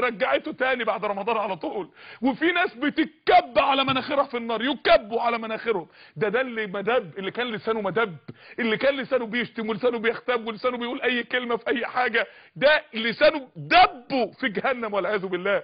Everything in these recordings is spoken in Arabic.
رجعته تاني بعد رمضان على طول. وفي ناس بتتكب على مناخيرها في النار يكبوا على مناخيرهم. ده ده اللي مدب اللي كان لسانه مدب اللي كان لسانه بيشتم ولسانه بيختب ولسانه بيقول أي كلمة في أي حاجة. ده لسانه دبه في جهنم والعياذ بالله.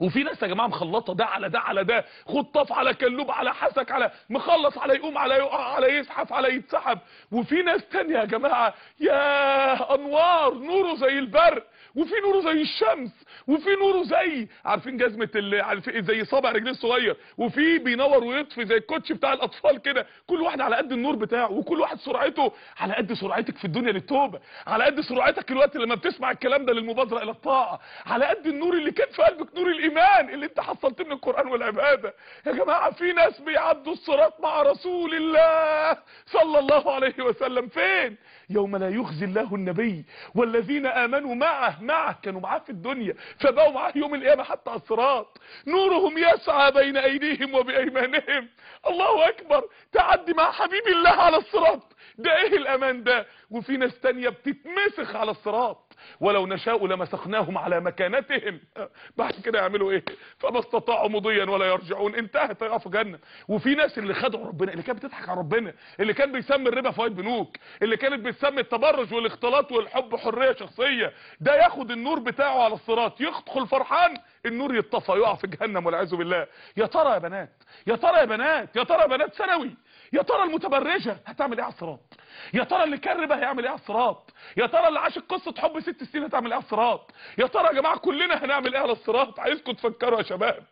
وفي ناس يا جماعة مخلطة ده على ده على ده خطاف على كلوب على حسك على مخلص على يقوم على يقع على يزحف على يتسحب وفي ناس تانية يا جماعة يا أنوار نوره زي البرق وفي نوره زي الشمس وفي نوره زي عارفين جزمة اللي عارفين زي صابع رجليه الصغير وفي بينور ويطفي زي الكوتش بتاع الأطفال كده. كل واحد على قد النور بتاعه وكل واحد سرعته على قد سرعتك في الدنيا للتوبة على قد سرعتك الوقت لما بتسمع الكلام ده للمبادرة إلى الطاعة على قد النور اللي كان في قلبك نور الإيمان اللي أنت حصلت من القرآن والعبادة. يا جماعة في ناس بيعدوا الصراط مع رسول الله صلى الله عليه وسلم. فين؟ يوم لا يخزي الله النبي والذين آمنوا معه معه كانوا معاه في الدنيا فبقوا معاه يوم القيامة حتى على الصراط. نورهم يسعى بين أيديهم وبأيمانهم. الله أكبر تعدي مع حبيب الله على الصراط. ده إيه الأمان ده؟ وفي ناس تانية بتتمسخ على الصراط. ولو نشاء لمسخناهم على مكانتهم. بعد كده يعملوا إيه؟ فما استطاعوا مضيا ولا يرجعون. انتهت يقفوا جنة. وفي ناس اللي خدعوا ربنا اللي كانت بتضحك على ربنا اللي كان بيسمي الربا فوائد بنوك اللي كانت بتسمي التبرج والاختلاط والحب حرية شخصية. ده ياخد النور بتاعه على الصراط. يدخل فرحان النور يطفى يقع في جهنم والعياذ بالله. يا ترى يا بنات يا ترى يا بنات يا ترى يا بنات ثانوي يا ترى المتبرجة هتعمل إيه على الصراط؟ يا ترى اللي كان ربا هيعمل إيه على الصراط؟ يا ترى اللي عاش قصة حب ست سنين هتعمل إيه على الصراط؟ يا ترى يا جماعة كلنا هنعمل إيه على الصراط؟ عايزكم تفكروا يا شباب.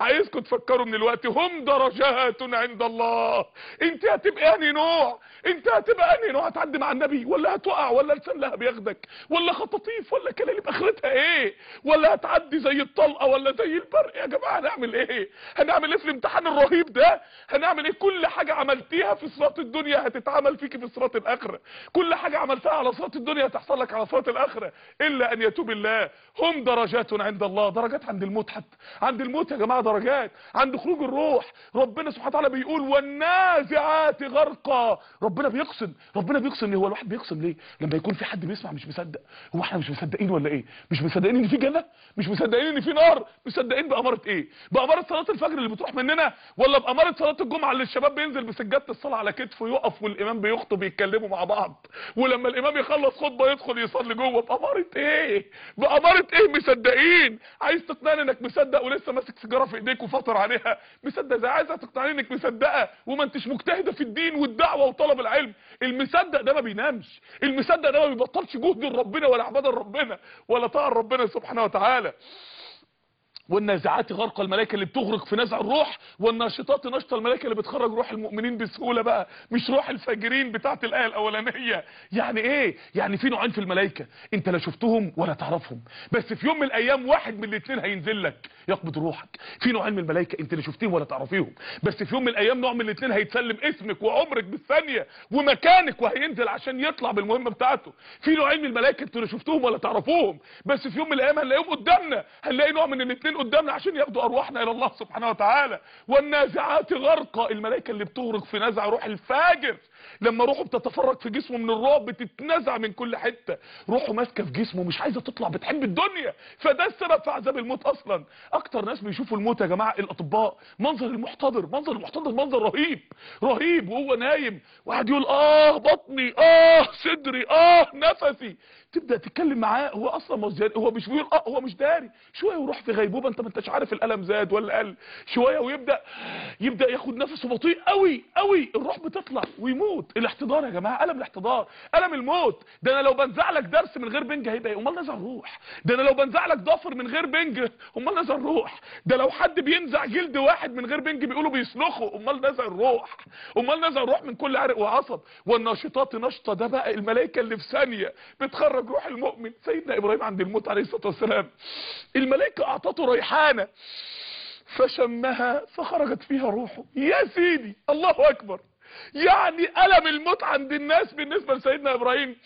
عايزكم تفكروا من الوقت هم درجات عند الله. انت هتبقى انهي نوع؟ انت هتبقى انهي نوع؟ هتعدي مع النبي ولا هتقع؟ ولا لسان لها بياخدك؟ ولا خطاطيف؟ ولا كلاليب اخرتها إيه؟ ولا هتعدي زي الطلقة ولا زي البرق؟ يا جماعة هنعمل إيه؟ هنعمل إيه في الامتحان الرهيب ده؟ هنعمل إيه؟ كل حاجة عملتيها في صراط الدنيا هتتعمل فيكي في صراط الآخرة. كل حاجة عملتها على صراط الدنيا هتحصل لك على صراط الآخرة. إلا أن يتوب الله. هم درجات عند الله. درجات عند الموت حتى عند الموت يا جماعة درجات عند خروج الروح ربنا سبحانه وتعالى بيقول والنازعات غرقا. ربنا بيقسم ربنا بيقسم هو الواحد بيقسم ليه؟ لما يكون في حد بيسمع مش مصدق. هو إحنا مش مصدقين ولا إيه؟ مش مصدقين إن في جنة؟ مش مصدقين إن في نار؟ مصدقين بأمارة إيه؟ بأمارة صلاة الفجر اللي بتروح مننا؟ ولا بأمارة صلاة الجمعة اللي الشباب بينزل بسجادة الصلاة على كتفه يقف والإمام بيخطب يتكلموا مع بعض؟ ولما الإمام يخلص خطبة يدخل يصلي جوه بأمارة إيه؟ بأمارة إيه مصدقين؟ عايز تقنعني إنك مصدق ولسه ماسك سيجاره في ايديك وفاطر عليها. مصدق زي عايزة تقنعني انك مصدقة وما انتش مجتهدة في الدين والدعوة وطلب العلم. المصدق ده ما بينامش. المصدق ده ما بيبطلش جهد لربنا ولا عبادة لربنا ولا طاعة لربنا سبحانه وتعالى. والنازعات غرق الملائكة اللي بتغرق في نزع الروح والناشطات نشط الملائكة اللي بتخرج روح المؤمنين بسهولة بقى مش روح الفاجرين بتاعة الآية الأولانية. يعني إيه؟ يعني في نوعين في الملائكة أنت لا شفتهم ولا تعرفهم. بس في يوم من الأيام واحد من الاثنين هينزل لك يقبض روحك. في نوعين من الملائكة أنت لا شفتهم ولا تعرفيهم. بس في يوم من الأيام نوع من الاثنين هيتسلم اسمك وعمرك بالثانية ومكانك وهينزل عشان يطلع بالمهمة بتاعته. في نوعين من الملائكة أنتوا لا شفتوهم ولا تعرفوهم. بس في يوم من الأيام هنلاقيهم قدامنا هنلاقي نوع من الاثنين قدامنا عشان ياخدوا أرواحنا إلى الله سبحانه وتعالى. والنازعات غرقا الملائكة اللي بتغرق في نزع روح الفاجر. لما روحه بتتفرج في جسمه من الرعب بتتنزع من كل حتة. روحه ماسكة في جسمه مش عايزة تطلع بتحب الدنيا. فده السبب في عذاب الموت أصلا. أكتر ناس بيشوفوا الموت يا جماعة الأطباء. منظر المحتضر منظر المحتضر منظر رهيب. رهيب وهو نايم. واحد يقول آه بطني آه صدري آه نفسي. تبدأ تتكلم معاه هو أصلا مش هو مش بيقول آه هو مش داري. شوية ويروح في غيبوبة أنت ما أنتش عارف الألم زاد ولا قل. شوية ويبدأ يبدأ ياخد نفسه بطيء قوي قوي الروح بتطلع ويموت. الاحتضار يا جماعة ألم الاحتضار ألم الموت. ده أنا لو بنزع لك درس من غير بنج هيبقى إيه؟ أمال نزع الروح ده أنا لو بنزع لك ضفر من غير بنج أمال نزع الروح ده لو حد بينزع جلد واحد من غير بنج بيقولوا بيسلخه أمال نزع الروح أمال نزع الروح من كل عرق وعصب. والناشطات نشطة ده بقى الملائكة اللي في ثانية بتخرج روح المؤمن. سيدنا إبراهيم عند الموت عليه الصلاة والسلام الملائكة أعطته ريحانة فشمها فخرجت فيها روحه. يا سيدي الله أكبر. يعني ألم الموت عند الناس بالنسبة لسيدنا إبراهيم.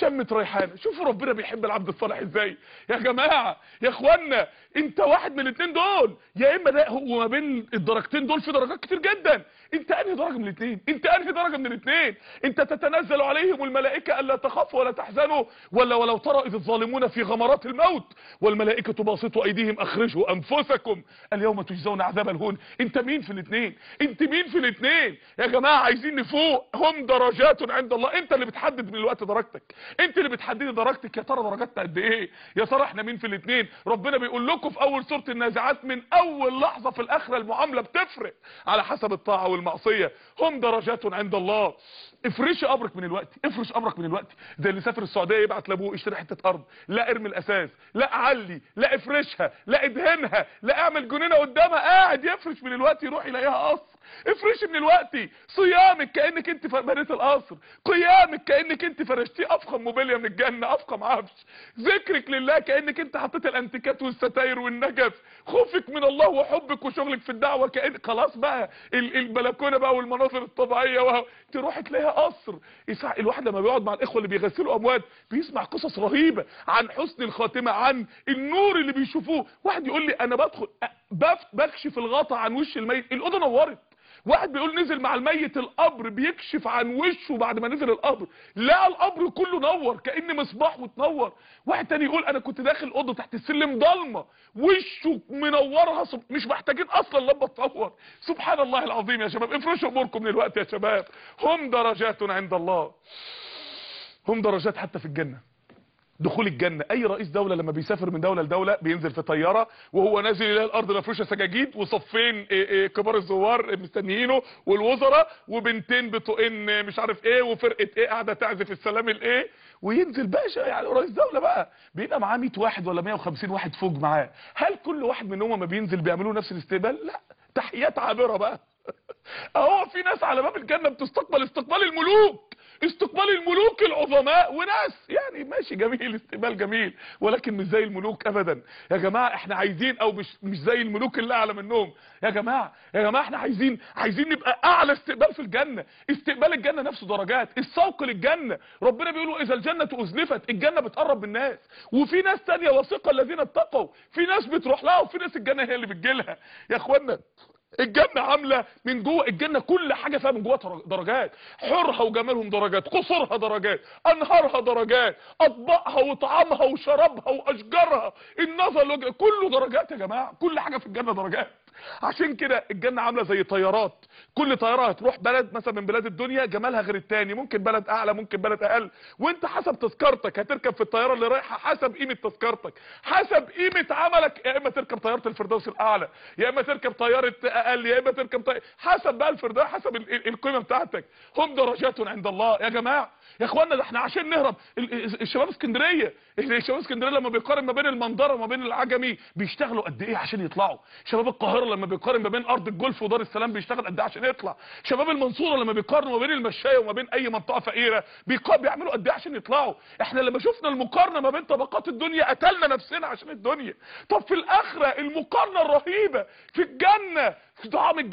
شمة ريحانة. شوفوا ربنا بيحب العبد الصالح إزاي. يا جماعة يا اخوانا أنت واحد من الاثنين دول. يا إما ده هو ما بين الدرجتين دول في درجات كتير جدا. انت انهي درجة من الاثنين؟ انت انهي درجة من الاثنين؟ انت تتنزل عليهم الملائكة ألا تخافوا ولا تحزنوا ولا ولو ترى إذ الظالمون في غمرات الموت والملائكة باسطوا أيديهم أخرجوا أنفسكم. اليوم تجزون عذاب الهون. انت مين في الاثنين؟ انت مين في الاثنين؟ يا جماعة عايزين نفوق. هم درجات عند الله. انت اللي بتحدد من الوقت درجتك. انت اللي بتحددي درجتك. يا ترى درجاتنا قد إيه؟ يا ترى إحنا مين في الاثنين؟ ربنا بيقول لكم في أول سورة النازعات من أول لحظة في الآخرة المعاملة بتفرق. على حسب الطاعة والمعصيه هم درجات عند الله. افرشي قبرك من الوقت افرش قبرك من الوقت. زي اللي سافر السعودية يبعت لأبوه اشتري حتة أرض. لا ارمي الاساس لا علي لا افرشها لا إدهنها لا أعمل جنينة قدامها. قاعد يفرش من الوقت يروح يلاقيها قصر. افرشي من الوقت. صيامك كأنك أنت بنيت القصر. قيامك كأنك أنت فرشتيه أفخم موبيليا من الجنة أفخم عفش. ذكرك لله كأنك أنت حطيت الأنتيكات والستاير والنجف. خوفك من الله وحبك وشغلك في الدعوة كان خلاص بقى ال- البلكونه بقى والمناظر الطبيعية وه... تروح تلاقيها قصر. الواحد لما بيقعد مع الإخوة اللي بيغسلوا أموات بيسمع قصص رهيبة عن حسن الخاتمة عن النور اللي بيشوفوه. واحد يقول لي أنا بدخل بكشف الغطا عن وش الميت. الاوضه نورت. واحد بيقول نزل مع الميت القبر بيكشف عن وشه بعد ما نزل القبر. لقى القبر كله نور كأن مصباح وتنور واحد تاني يقول أنا كنت داخل أوضة تحت السلم ضلمة وشه منورها. مش محتاجين أصلا لمبه تنور. سبحان الله العظيم يا شباب. افرشوا أموركم الوقت يا شباب. هم درجات عند الله. هم درجات حتى في الجنة. دخول الجنة. أي رئيس دولة لما بيسافر من دولة لدولة بينزل في طيارة وهو نازل يلاقي الأرض مفروشة سجاجيد وصفين إيه إيه كبار الزوار مستنيينه والوزراء وبنتين بطوقين مش عارف إيه وفرقة إيه قاعدة تعزف السلام الإيه وينزل باشا يعني رئيس دولة بقى. بيبقى معاه 100 واحد ولا 150 واحد فوق معاه. هل كل واحد منهم ما بينزل بيعملوا نفس الاستقبال؟ لا. تحيات عابرة بقى. أهو في ناس على باب الجنة بتستقبل استقبال الملوك استقبال الملوك العظماء وناس. يعني ماشي جميل استقبال جميل ولكن مش زي الملوك ابدا. يا جماعة إحنا عايزين أو مش مش زي الملوك اللي أعلى منهم. يا جماعة يا جماعة إحنا عايزين عايزين نبقى أعلى استقبال في الجنة. استقبال الجنة نفسه درجات السوق للجنة. ربنا بيقول اذا الجنة أزلفت الجنة بتقرب الناس. وفي ناس تانية وثقه الذين اتقوا. في ناس بتروح لها وفي ناس الجنة هي اللي بتجيلها. يا اخوانا الجنة عاملة من جوه الجنة كل حاجة فيها من جوه درجات. حورها وجمالهم درجات قصورها درجات أنهارها درجات أطباقها وطعامها وشرابها وأشجارها النظر كله درجات يا جماعة. كل حاجة في الجنة درجات. عشان كده الجنة عاملة زي طيارات. كل طيارة هتروح بلد مثلا من بلاد الدنيا جمالها غير التاني. ممكن بلد أعلى ممكن بلد أقل. وأنت حسب تذكرتك هتركب في الطيارة اللي رايحة حسب قيمة تذكرتك. حسب قيمة عملك. يا إما تركب طيارة الفردوس الأعلى يا إما تركب طيارة أقل يا إما تركب طيارة حسب بقى الفردوس حسب ال- ال- القيمة بتاعتك. هم درجات عند الله. يا جماعة يا اخوانا ده إحنا عشان نهرب. ال- ال- الشباب اسكندرية. الشباب اسكندرية لما بيقارن ما بين المنظرة وما بين العجمي بيشتغلوا قد إيه عشان يطلعوا؟ شباب القاهرة لما بيقارن ما بين أرض الجولف ودار السلام بيشتغل قد إيه عشان يطلع؟ شباب المنصورة لما بيقارنوا ما بين المشاية وما بين أي منطقة فقيرة بيعملوا قد إيه عشان يطلعوا؟ إحنا لما شفنا المقارنة ما بين طبقات الدنيا قتلنا نفسنا عشان الدنيا. طب في الآخرة المقارنة الرهيبة في الجنة في طعام الجنة